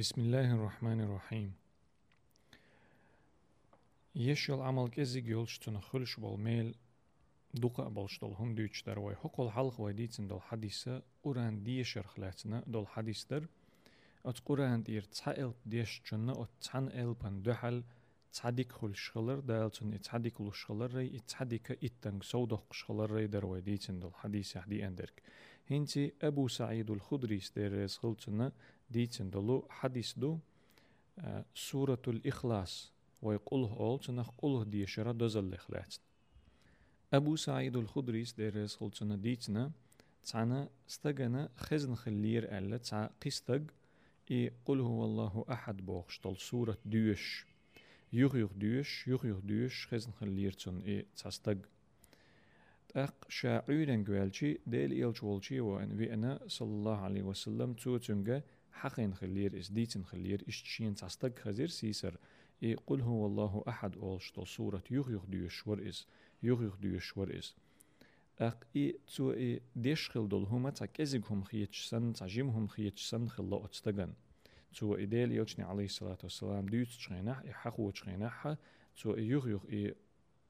بسم الله الرحمن الرحيم. يشل عمل كزيج يولشتن خلش بالميل دوقا بالشتل هم دوش در وي حقل حلق ويديتن دول حديثة قران ديشر خلاتنا دول حديث در ات قران دير تسائل ديش جنة ات تسان البان دوحل تصدق خل شغلر دالتن تصدق خل شغلر ري تصدق اتنگ سودق شغلر ري در ويديتن دول حديث دي اندرك هنتي أبو سعيد الخدري ستير خلتنا حديث دو آه، سورة الإخلاص ويقوله أول تنخ قوله دي شرا دزل الإخلاص أبو سعيد الخدري ستير خلتنا ديتنا تسعنا استغنا خزن خلير ألا تسع قستغ إي قل هو الله أحد بوغشتل سورة دوش يغ يغ دوش يغ يغ دوش خزن خلير تن إي تسستغ أق شاعرين قوالشي ديل إلش والشي وأن ويأنا صلى الله عليه وسلم تو حقين خلير إس ديتن خلير إشتشين تستق خزير سيسر. إي قل هو الله أحد أولشتو سورة يغ يغ ديوش ور إس. يغ يغ ديوش ور إس. أق إي تو إي ديش خل دول هما تاكيزيق هم خيتش سن تاجيم هم خيتش سن خلا أتستغن تو إي ديل يلشني عليه الصلاة والسلام ديوت تشغينح إي حقو تشغينح تو إي يغ يغ إي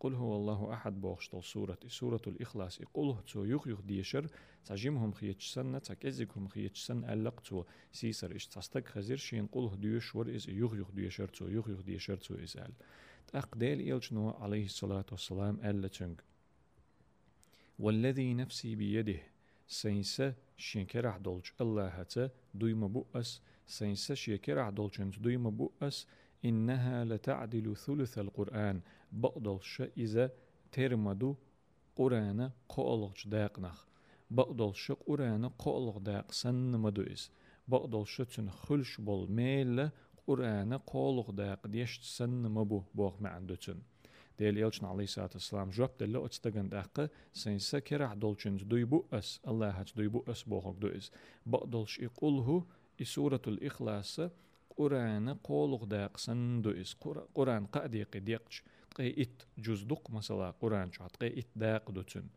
قل هو الله أحد بوغشتل سورة سورة الإخلاص. يقول تو يخ ديشر تجيمهم خيتش سنة تكزيكهم خيتش سن ألق تو سيسر إش تستك خزير شين. قل ديش ور إز يخ يخ ديشر تو يخ يخ ديشر تو إزال تأقدال إلجنو عليه الصلاة والسلام ألا تنگ. والذي نفسي بيده سينسا شينكرح دولج الله هتا دويما بؤس. سينسا شيكرح دولجنت دويما بؤس. إنها لتعدل ثلث القرآن. بقدلش إذا ترمدو قرآن قولغش داقنخ بقدلش قرآن قولغ داق سن مدوئس بقدلش تن خلش بول ميل قرآن قولغ داق ديشت سن مبو بوغ معندو تن. ديل يلشن عليه الصلاة والسلام جواب دل اتستغن داق سين سكرح دولشن دوي بؤس الله هات دوي بؤس بوغ دوئس بقدلش يقوله سورة الإخلاص قرآن قولغ داق سندو إس قرآن قاديق ديقش تقي إت جز دق مثلا قرآن شو تقي إت داق دوتن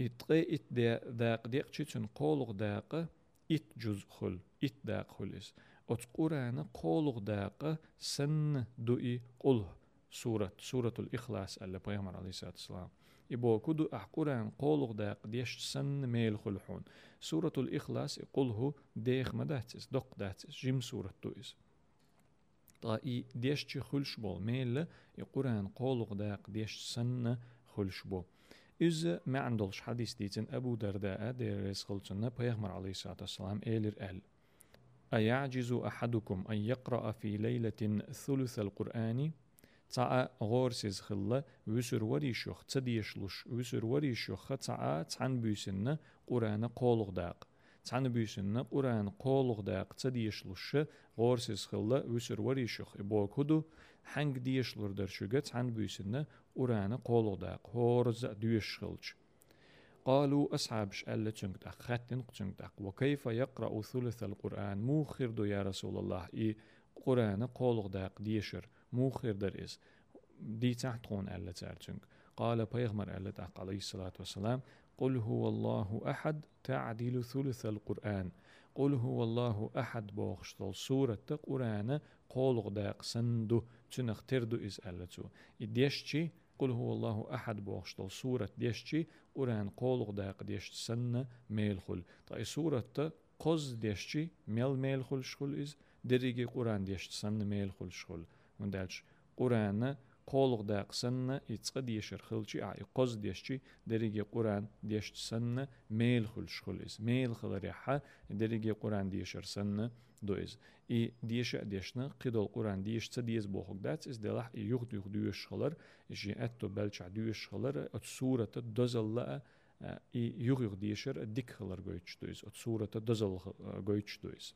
إتقي إت داق ديقش تن قولغ داق إت جز خل إت داق خل إس أت قرآن قولغ داق سن دوئي قله سورة الإخلاص اللي بيغمر عليه الصلاة والسلام. إبو كدو أحقران قولغ داق ديش سن ميل خلحون. سورة الإخلاص يقوله ديخ مداتس دق داتس جيم سورة تويس طا إي ديش چي خلش بول ميل يقرآن قولغ داق ديش سن خلش بول إز ما عندلش حديث ديتن أبو درداء دير رسخلتنا بيغمر عليه الصلاة والسلام إيلر أل أيعجز أحدكم أن يقرأ في ليلة ثلث القرآن؟ تاع غورسيز خلا وسر وريشوخ تديشلوش وسر وريشوخ تاع تان بيسن قرآن قولغ داق تان بيسن قرآن قولغ داق تديشلوش غورسيز خلا وسر وريشوخ إبو كدو حنگ ديشلور درشوغة تان بيسن قرآن قولغ داق هورز ديشخلش قالوا أصحاب شأل تنقدق خاتن تنقدق وكيف يقرأ ثلث القرآن مو خير يا رسول الله إي قرآن قولغ داق ديشر موخر در إس دي تحتون ألا تارتنك قال بيغمر ألا تحق عليه الصلاة والسلام قل هو الله أحد تعديل ثلث القرآن. قل هو الله أحد بوخشتل سورة قرآن قولغ داق سندو تنخ تردو إز ألتو إديشتي قل هو الله أحد بوخشتل سورة ديشتي قرآن قولغ داق ديشت سنة ميلخل طيب سورة قز ديشتي ميل ميلخل شخل إز؟ dirigi Qur'an deyishsin meyl xulşul. Undaç Qur'anı qoluq daqsinni itqi deyishir xilchi ay qoz deyishchi derigi Qur'an deyishsinni meyl xulşul is. Meyl xil riha derigi Qur'an deyishirsinni doiz. И диеше дешна қидол Қуран диешца диез бохогдац из делах и юх юх дуеш хылар же этто белча дуеш хылар от сурата дозалла и юх юх диешер дик хылар гойч доиз от сурата дозал гойч доиз.